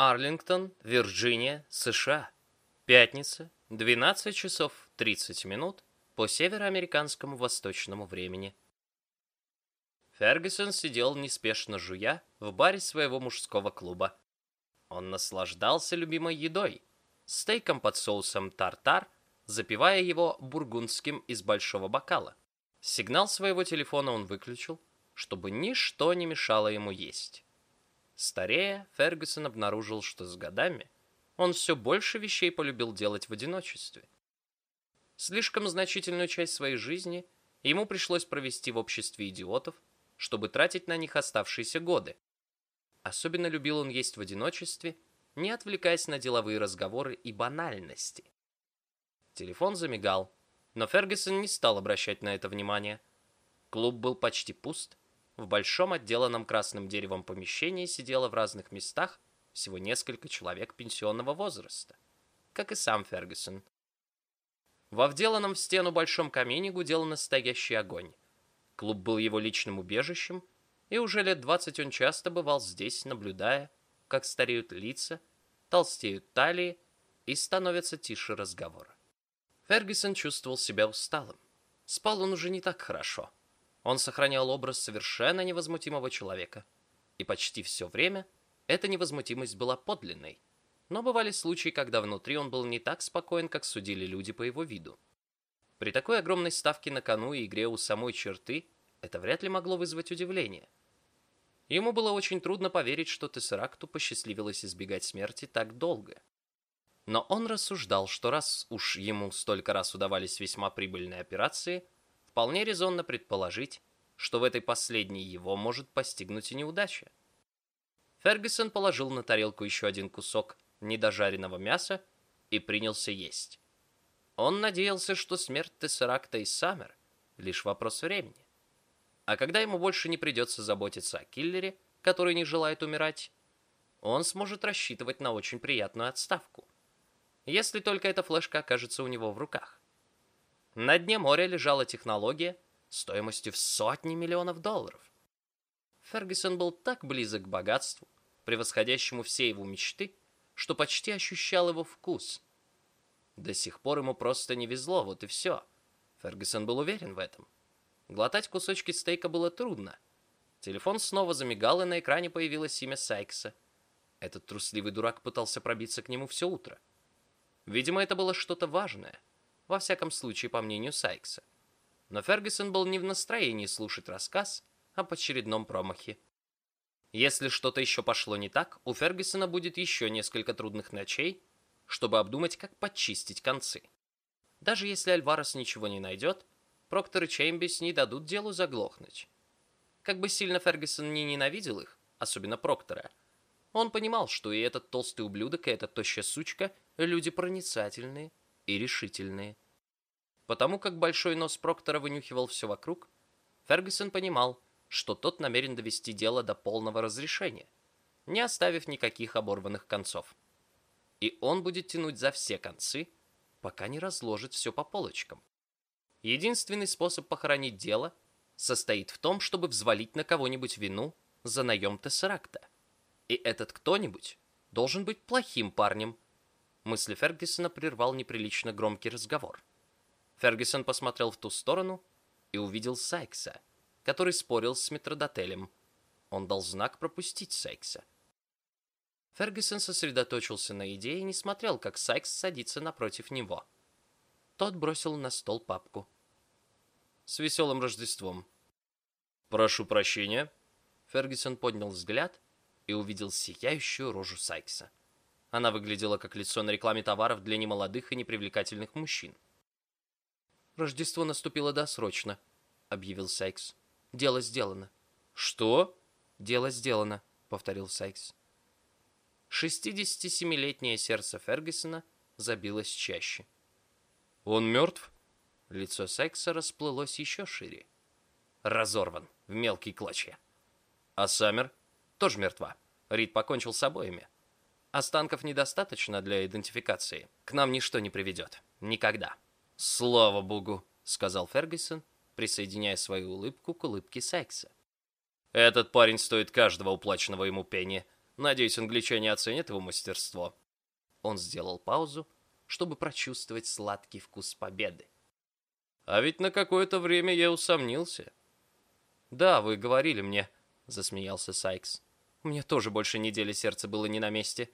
Арлингтон, Вирджиния, США. Пятница, 12 часов 30 минут по североамериканскому восточному времени. Фергюсон сидел неспешно жуя в баре своего мужского клуба. Он наслаждался любимой едой, стейком под соусом тартар, запивая его бургундским из большого бокала. Сигнал своего телефона он выключил, чтобы ничто не мешало ему есть. Старея, Фергюсон обнаружил, что с годами он все больше вещей полюбил делать в одиночестве. Слишком значительную часть своей жизни ему пришлось провести в обществе идиотов, чтобы тратить на них оставшиеся годы. Особенно любил он есть в одиночестве, не отвлекаясь на деловые разговоры и банальности. Телефон замигал, но Фергюсон не стал обращать на это внимание. Клуб был почти пуст, в большом отделанном красным деревом помещении сидело в разных местах всего несколько человек пенсионного возраста, как и сам Фергюсон. Во вделанном в стену большом камине гудел настоящий огонь. Клуб был его личным убежищем, и уже лет двадцать он часто бывал здесь, наблюдая, как стареют лица, толстеют талии и становятся тише разговора. Фергюсон чувствовал себя усталым. Спал он уже не так хорошо. Он сохранял образ совершенно невозмутимого человека. И почти все время эта невозмутимость была подлинной. Но бывали случаи, когда внутри он был не так спокоен, как судили люди по его виду. При такой огромной ставке на кону и игре у самой черты это вряд ли могло вызвать удивление. Ему было очень трудно поверить, что Тессеракту посчастливилось избегать смерти так долго. Но он рассуждал, что раз уж ему столько раз удавались весьма прибыльные операции – вполне резонно предположить, что в этой последней его может постигнуть и неудача. Фергюсон положил на тарелку еще один кусок недожаренного мяса и принялся есть. Он надеялся, что смерть Тессеракта и Саммер — лишь вопрос времени. А когда ему больше не придется заботиться о киллере, который не желает умирать, он сможет рассчитывать на очень приятную отставку. Если только эта флешка окажется у него в руках. На дне моря лежала технология стоимостью в сотни миллионов долларов. Фергюсон был так близок к богатству, превосходящему все его мечты, что почти ощущал его вкус. До сих пор ему просто не везло, вот и все. Фергюсон был уверен в этом. Глотать кусочки стейка было трудно. Телефон снова замигал, и на экране появилось имя Сайкса. Этот трусливый дурак пытался пробиться к нему все утро. Видимо, это было что-то важное во всяком случае, по мнению Сайкса. Но Фергюсон был не в настроении слушать рассказ об очередном промахе. Если что-то еще пошло не так, у Фергюсона будет еще несколько трудных ночей, чтобы обдумать, как подчистить концы. Даже если Альварес ничего не найдет, Проктор и Чеймбис не дадут делу заглохнуть. Как бы сильно Фергюсон не ненавидел их, особенно Проктора, он понимал, что и этот толстый ублюдок, и эта тощая сучка — люди проницательные, и решительные. Потому как большой нос Проктора вынюхивал все вокруг, Фергюсон понимал, что тот намерен довести дело до полного разрешения, не оставив никаких оборванных концов. И он будет тянуть за все концы, пока не разложит все по полочкам. Единственный способ похоронить дело состоит в том, чтобы взвалить на кого-нибудь вину за наем Тессеракта. И этот кто-нибудь должен быть плохим парнем, Мысли Фергюсона прервал неприлично громкий разговор. Фергюсон посмотрел в ту сторону и увидел Сайкса, который спорил с метродотелем. Он дал знак пропустить Сайкса. Фергюсон сосредоточился на идее и не смотрел, как Сайкс садится напротив него. Тот бросил на стол папку. «С веселым Рождеством!» «Прошу прощения!» Фергюсон поднял взгляд и увидел сияющую рожу Сайкса. Она выглядела как лицо на рекламе товаров для немолодых и непривлекательных мужчин. «Рождество наступило досрочно», — объявил Сайкс. «Дело сделано». «Что?» «Дело сделано», — повторил Сайкс. 67-летнее сердце Фергюсона забилось чаще. «Он мертв?» Лицо Сайкса расплылось еще шире. «Разорван в мелкие клочья». «А Саммер?» «Тоже мертва. Рид покончил с обоими». Останков недостаточно для идентификации. К нам ничто не приведет. Никогда. Слава богу, сказал Фергюсон, присоединяя свою улыбку к улыбке Сайкса. Этот парень стоит каждого уплаченного ему пенни. Надеюсь, англичане оценят его мастерство». Он сделал паузу, чтобы прочувствовать сладкий вкус победы. «А ведь на какое-то время я усомнился». «Да, вы говорили мне», — засмеялся Сайкс. «Мне тоже больше недели сердце было не на месте».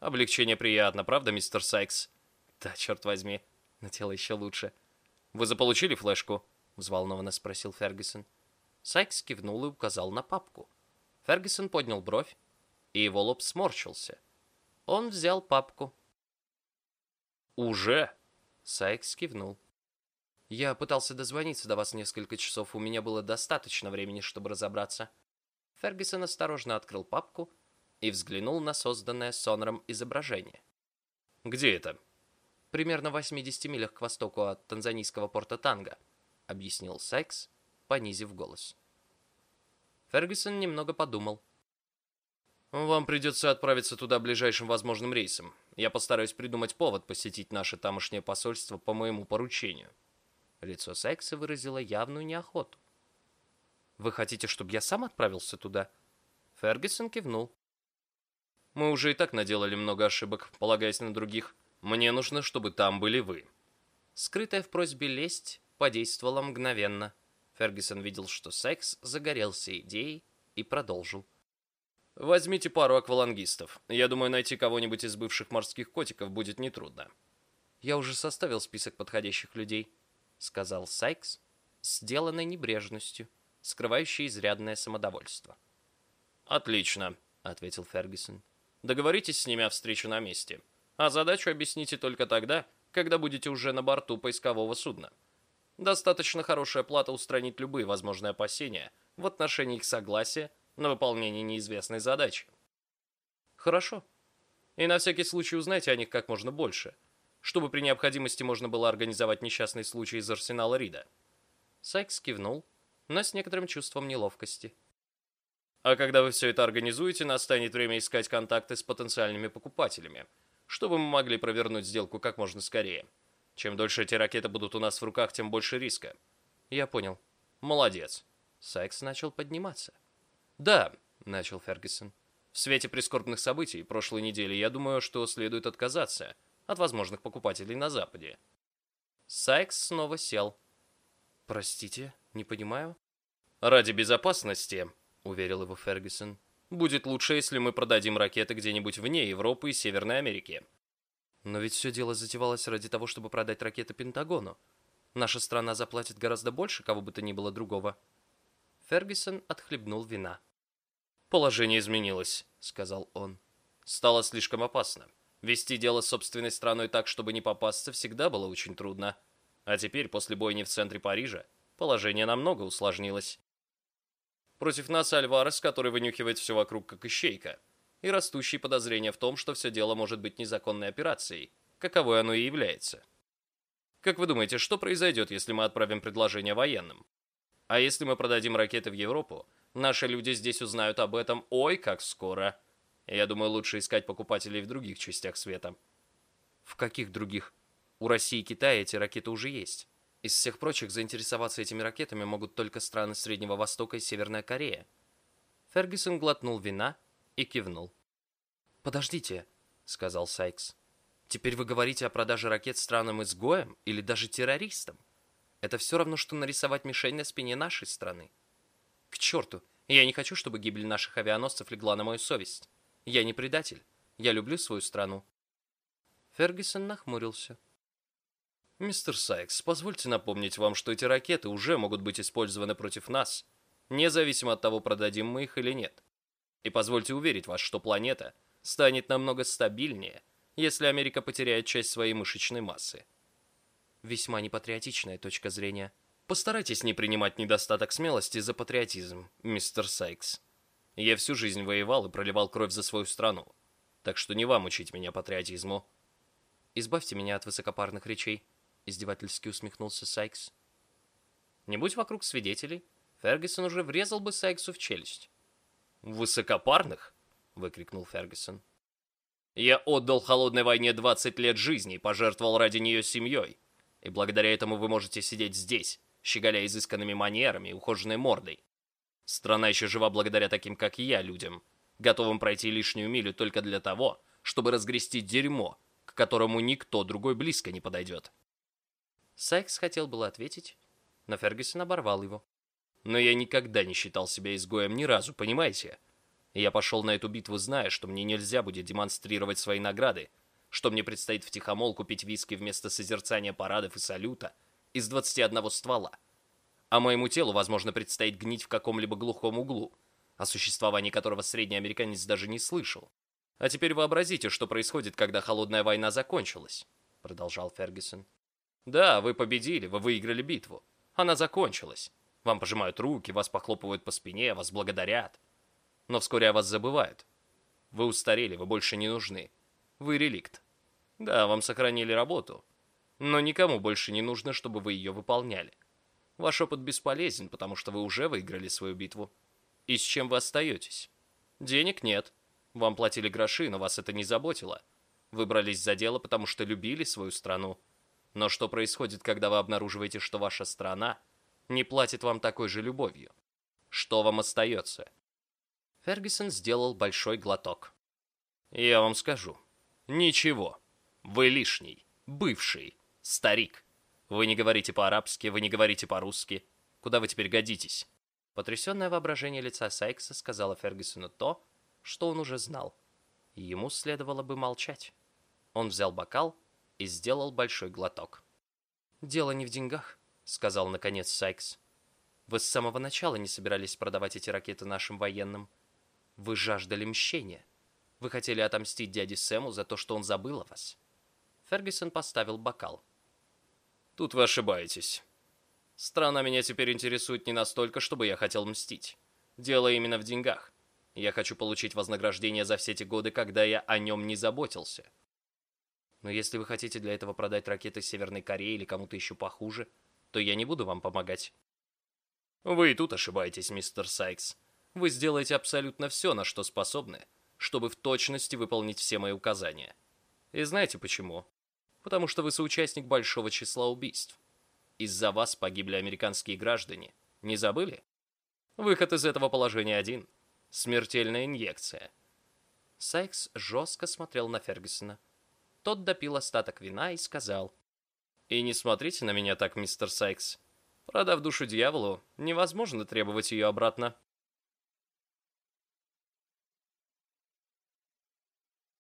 «Облегчение приятно, правда, мистер Сайкс?» «Да, черт возьми, на тело еще лучше». «Вы заполучили флешку?» — взволнованно спросил Фергюсон. Сайкс кивнул и указал на папку. Фергюсон поднял бровь, и его лоб сморщился. Он взял папку. «Уже?» Сайкс кивнул. «Я пытался дозвониться до вас несколько часов, у меня было достаточно времени, чтобы разобраться». Фергюсон осторожно открыл папку и взглянул на созданное Сонором изображение. «Где это?» «Примерно в 80 милях к востоку от танзанийского порта Танга», — объяснил Сайкс, понизив голос. Фергюсон немного подумал. «Вам придется отправиться туда ближайшим возможным рейсом. Я постараюсь придумать повод посетить наше тамошнее посольство по моему поручению». Лицо Сайкса выразило явную неохоту. «Вы хотите, чтобы я сам отправился туда?» Фергюсон кивнул. «Мы уже и так наделали много ошибок, полагаясь на других. Мне нужно, чтобы там были вы». Скрытая в просьбе лесть подействовала мгновенно. Фергюсон видел, что Сайкс загорелся идеей и продолжил. «Возьмите пару аквалангистов. Я думаю, найти кого-нибудь из бывших морских котиков будет нетрудно». «Я уже составил список подходящих людей», — сказал Сайкс, сделанной небрежностью, скрывающей изрядное самодовольство. «Отлично», — ответил Фергюсон. «Договоритесь с ними о встрече на месте. А задачу объясните только тогда, когда будете уже на борту поискового судна. Достаточно хорошая плата устранит любые возможные опасения в отношении их согласия на выполнение неизвестной задачи. Хорошо. И на всякий случай узнайте о них как можно больше, чтобы при необходимости можно было организовать несчастный случай из арсенала Рида. Сайкс кивнул, но с некоторым чувством неловкости. А когда вы все это организуете, настанет время искать контакты с потенциальными покупателями, чтобы мы могли провернуть сделку как можно скорее. Чем дольше эти ракеты будут у нас в руках, тем больше риска. Я понял. Молодец. Сайкс начал подниматься. Да, начал Фергюсон. В свете прискорбных событий прошлой недели я думаю, что следует отказаться от возможных покупателей на Западе. Сайкс снова сел. Простите, не понимаю. Ради безопасности, уверил его Фергюсон, будет лучше, если мы продадим ракеты где-нибудь вне Европы и Северной Америки. Но ведь все дело затевалось ради того, чтобы продать ракеты Пентагону. Наша страна заплатит гораздо больше кого бы то ни было другого. Фергюсон отхлебнул вина. «Положение изменилось», — сказал он. «Стало слишком опасно. Вести дело с собственной страной так, чтобы не попасться, всегда было очень трудно. А теперь, после бойни в центре Парижа, положение намного усложнилось. Против нас Альварес, который вынюхивает все вокруг как ищейка, и растущие подозрения в том, что все дело может быть незаконной операцией, каковой оно и является. Как вы думаете, что произойдет, если мы отправим предложение военным? А если мы продадим ракеты в Европу, наши люди здесь узнают об этом ой как скоро. Я думаю, лучше искать покупателей в других частях света. В каких других? У России и Китая эти ракеты уже есть. Из всех прочих заинтересоваться этими ракетами могут только страны Среднего Востока и Северная Корея. Фергюсон глотнул вина и кивнул. «Подождите», — сказал Сайкс. «Теперь вы говорите о продаже ракет странам-изгоям или даже террористам? Это все равно, что нарисовать мишень на спине нашей страны. К черту, я не хочу, чтобы гибель наших авианосцев легла на мою совесть. Я не предатель. Я люблю свою страну». Фергюсон нахмурился. «Мистер Сайкс, позвольте напомнить вам, что эти ракеты уже могут быть использованы против нас, независимо от того, продадим мы их или нет. И позвольте уверить вас, что планета станет намного стабильнее, если Америка потеряет часть своей мышечной массы. Весьма непатриотичная точка зрения. Постарайтесь не принимать недостаток смелости за патриотизм, мистер Сайкс. Я всю жизнь воевал и проливал кровь за свою страну. Так что не вам учить меня патриотизму. Избавьте меня от высокопарных речей, издевательски усмехнулся Сайкс. Не будь вокруг свидетелей, Фергюсон уже врезал бы Сайксу в челюсть. «Высокопарных?» — выкрикнул Фергюсон. «Я отдал холодной войне 20 лет жизни и пожертвовал ради нее семьей. И благодаря этому вы можете сидеть здесь, щеголяя изысканными манерами и ухоженной мордой. Страна еще жива благодаря таким, как я, людям. готовым пройти лишнюю милю только для того, чтобы разгрести дерьмо, к которому никто другой близко не подойдет. Сайкс хотел было ответить, но Фергюсон оборвал его. Но я никогда не считал себя изгоем ни разу, понимаете? Я пошел на эту битву, зная, что мне нельзя будет демонстрировать свои награды, что мне предстоит втихомолку пить виски вместо созерцания парадов и салюта из 21 ствола. А моему телу, возможно, предстоит гнить в каком-либо глухом углу, о существовании которого средний американец даже не слышал. А теперь вообразите, что происходит, когда холодная война закончилась, продолжал Фергюсон. Да, вы победили, вы выиграли битву. Она закончилась. Вам пожимают руки, вас похлопывают по спине, вас благодарят. Но вскоре о вас забывают. Вы устарели, вы больше не нужны. Вы реликт. Да, вам сохранили работу. Но никому больше не нужно, чтобы вы ее выполняли. Ваш опыт бесполезен, потому что вы уже выиграли свою битву. И с чем вы остаетесь? Денег нет. Вам платили гроши, но вас это не заботило. Вы брались за дело, потому что любили свою страну. Но что происходит, когда вы обнаруживаете, что ваша страна не платит вам такой же любовью? Что вам остается? Фергюсон сделал большой глоток. Я вам скажу. Ничего. Вы лишний, бывший, старик. Вы не говорите по-арабски, вы не говорите по-русски. Куда вы теперь годитесь? Потрясенное воображение лица Сайкса сказала Фергюсону то, что он уже знал. Ему следовало бы молчать. Он взял бокал и сделал большой глоток. «Дело не в деньгах», — сказал наконец Сайкс. «Вы с самого начала не собирались продавать эти ракеты нашим военным. Вы жаждали мщения. Вы хотели отомстить дяде Сэму за то, что он забыл о вас». Фергюсон поставил бокал. «Тут вы ошибаетесь. Страна меня теперь интересует не настолько, чтобы я хотел мстить. Дело именно в деньгах. Я хочу получить вознаграждение за все те годы, когда я о нем не заботился. Но если вы хотите для этого продать ракеты Северной Корее или кому-то еще похуже, то я не буду вам помогать. Вы и тут ошибаетесь, мистер Сайкс. Вы сделаете абсолютно все, на что способны, чтобы в точности выполнить все мои указания. И знаете почему? Потому что вы соучастник большого числа убийств. Из-за вас погибли американские граждане. Не забыли? Выход из этого положения один. Смертельная инъекция. Сайкс жестко смотрел на Фергюсона. Тот допил остаток вина и сказал. «И не смотрите на меня так, мистер Сайкс. Продав душу дьяволу, невозможно требовать ее обратно».